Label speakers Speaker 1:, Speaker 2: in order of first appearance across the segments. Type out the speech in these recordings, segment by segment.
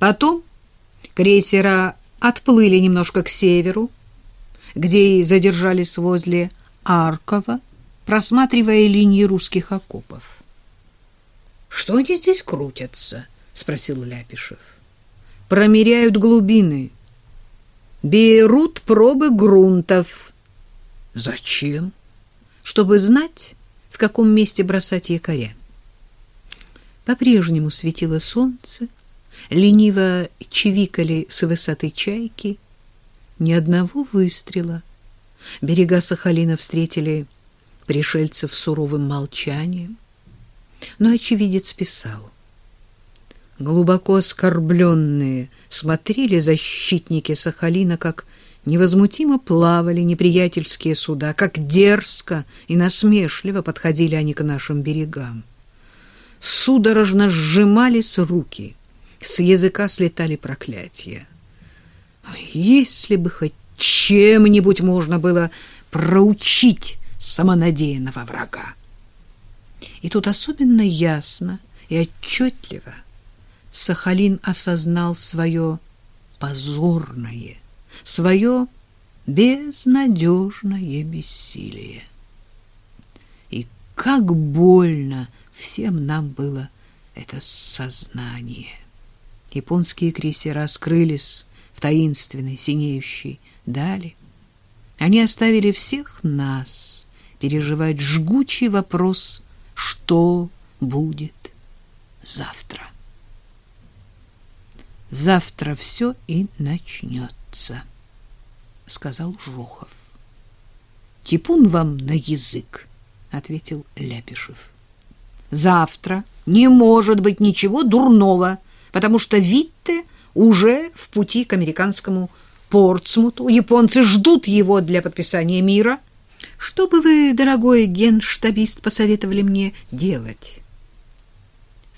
Speaker 1: Потом крейсера отплыли немножко к северу, где и задержались возле Аркова, просматривая линии русских окопов. — Что они здесь крутятся? — спросил Ляпишев. — Промеряют глубины. Берут пробы грунтов. — Зачем? — Чтобы знать, в каком месте бросать якоря. По-прежнему светило солнце, лениво чивикали с высоты чайки. Ни одного выстрела. Берега Сахалина встретили пришельцев суровым молчанием. Но очевидец писал. Глубоко оскорбленные смотрели защитники Сахалина, как невозмутимо плавали неприятельские суда, как дерзко и насмешливо подходили они к нашим берегам. Судорожно сжимались руки, с языка слетали проклятия. Если бы хоть чем-нибудь можно было проучить самонадеянного врага. И тут особенно ясно и отчетливо Сахалин осознал свое позорное, свое безнадежное бессилие. И как больно всем нам было это сознание. Японские крейсера скрылись в таинственной синеющей дали. Они оставили всех нас переживать жгучий вопрос, что будет завтра. Завтра все и начнется, сказал Жохов. Типун вам на язык, ответил Ляпишев. Завтра не может быть ничего дурного, потому что Витте уже в пути к американскому Портсмуту. Японцы ждут его для подписания мира. Что бы вы, дорогой генштабист, посоветовали мне делать?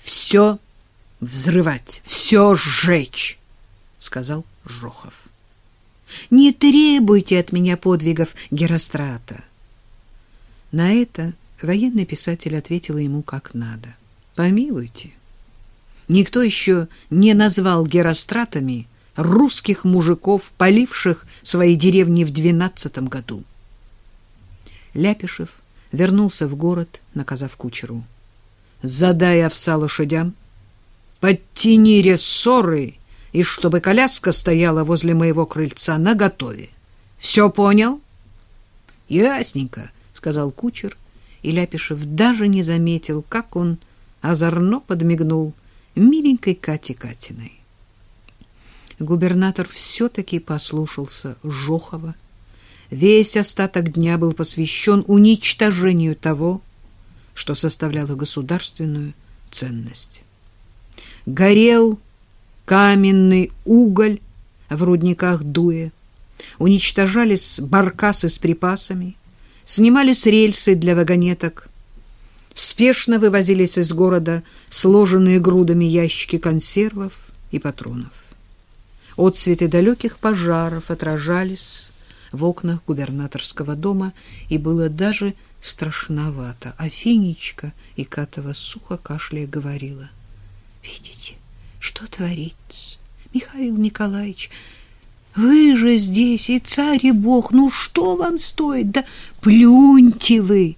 Speaker 1: Все взрывать, все сжечь, сказал Жохов. Не требуйте от меня подвигов Герострата. На это военный писатель ответил ему как надо. Помилуйте. Никто еще не назвал Геростратами русских мужиков, поливших свои деревни в двенадцатом году. Ляпишев вернулся в город, наказав кучеру. «Задай овса лошадям, подтяни рессоры, и чтобы коляска стояла возле моего крыльца наготове. Все понял?» «Ясненько», — сказал кучер, и Ляпишев даже не заметил, как он озорно подмигнул миленькой Кате Катиной губернатор все-таки послушался Жохова. Весь остаток дня был посвящен уничтожению того, что составляло государственную ценность. Горел каменный уголь в рудниках Дуэ, уничтожались баркасы с припасами, снимались рельсы для вагонеток, спешно вывозились из города сложенные грудами ящики консервов и патронов. Отцветы далеких пожаров отражались в окнах губернаторского дома, и было даже страшновато. А Финичка и Катова сухо кашляя говорила. «Видите, что творится, Михаил Николаевич? Вы же здесь, и царь, и бог, ну что вам стоит? Да плюньте вы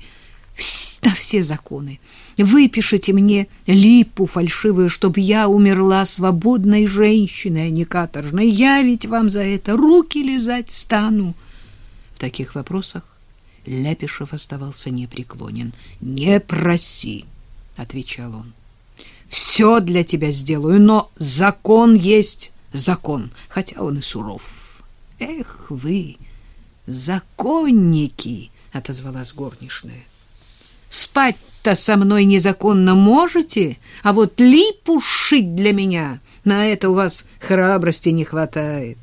Speaker 1: на все законы выпишите мне липу фальшивую, чтобы я умерла свободной женщиной, а не каторжной. Я ведь вам за это руки лизать стану. В таких вопросах Ляпишев оставался непреклонен. «Не проси», — отвечал он. «Все для тебя сделаю, но закон есть закон, хотя он и суров». «Эх вы, законники!» — отозвалась горничная. «Спать-то со мной незаконно можете, а вот липу шить для меня, на это у вас храбрости не хватает.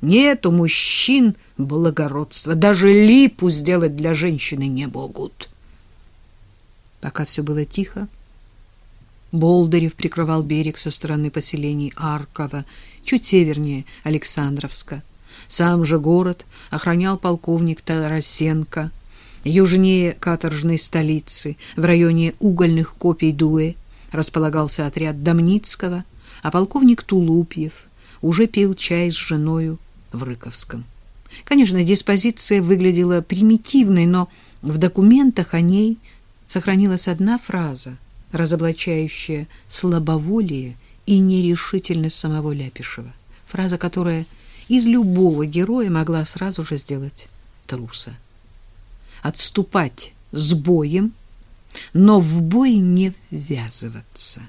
Speaker 1: Нет у мужчин благородства, даже липу сделать для женщины не могут». Пока все было тихо, Болдырев прикрывал берег со стороны поселений Аркова, чуть севернее Александровска. Сам же город охранял полковник Тарасенко, Южнее каторжной столицы, в районе угольных копий Дуэ, располагался отряд Домницкого, а полковник Тулупьев уже пил чай с женою в Рыковском. Конечно, диспозиция выглядела примитивной, но в документах о ней сохранилась одна фраза, разоблачающая слабоволие и нерешительность самого Ляпишева. Фраза, которая из любого героя могла сразу же сделать труса. Отступать с боем, но в бой не ввязываться.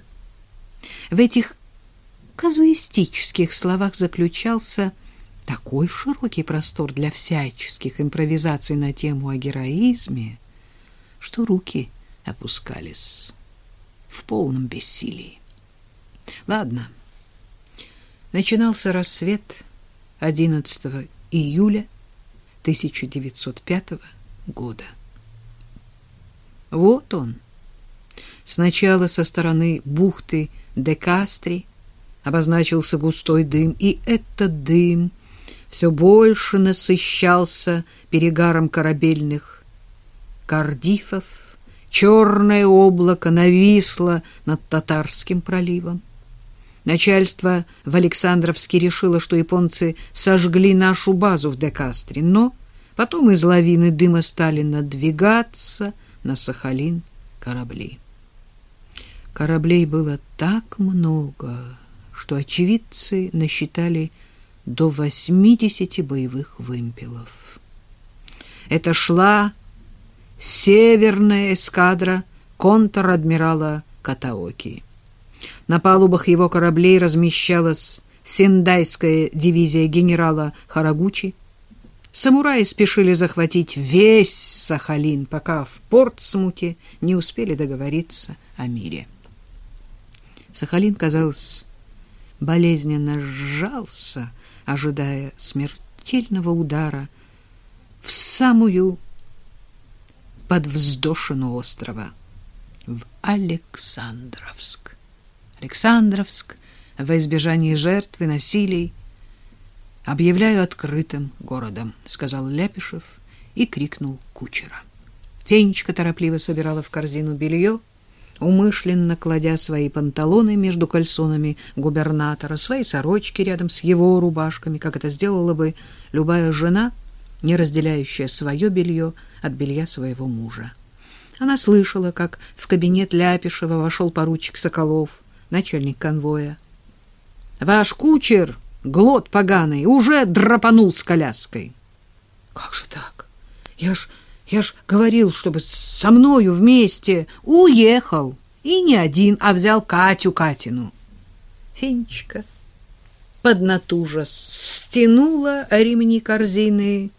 Speaker 1: В этих казуистических словах заключался такой широкий простор для всяческих импровизаций на тему о героизме, что руки опускались в полном бессилии. Ладно. Начинался рассвет 11 июля 1905 года. Вот он. Сначала со стороны бухты Декастри обозначился густой дым, и этот дым все больше насыщался перегаром корабельных кардифов. Черное облако нависло над Татарским проливом. Начальство в Александровске решило, что японцы сожгли нашу базу в Декастре, но потом из лавины дыма стали надвигаться на Сахалин корабли. Кораблей было так много, что очевидцы насчитали до 80 боевых вымпелов. Это шла северная эскадра контр-адмирала Катаоки. На палубах его кораблей размещалась сендайская дивизия генерала Харагучи. Самураи спешили захватить весь Сахалин, пока в Портсмуте не успели договориться о мире. Сахалин, казалось, болезненно сжался, ожидая смертельного удара в самую подвздошину острова, в Александровск. Александровск во избежание жертв и насилий объявляю открытым городом, сказал Ляпишев и крикнул кучера. Фенечка торопливо собирала в корзину белье, умышленно кладя свои панталоны между кальсонами губернатора, свои сорочки рядом с его рубашками, как это сделала бы любая жена, не разделяющая свое белье от белья своего мужа. Она слышала, как в кабинет Ляпишева вошел поручик Соколов, начальник конвоя. Ваш кучер, глот поганый, уже драпанул с коляской. Как же так? Я ж я ж говорил, чтобы со мною вместе уехал. И не один, а взял Катю Катину. Фенечка поднатужа стянула ремни корзины.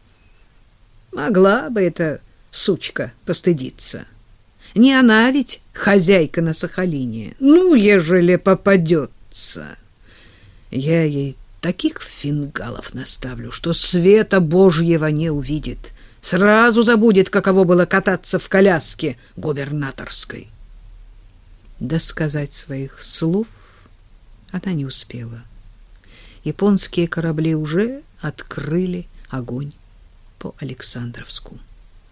Speaker 1: Могла бы эта сучка постыдиться. Не она ведь хозяйка на Сахалине. Ну, ежели попадется. Я ей таких фингалов наставлю, что света Божьего не увидит. Сразу забудет, каково было кататься в коляске губернаторской. Досказать своих слов она не успела. Японские корабли уже открыли огонь по Александровску.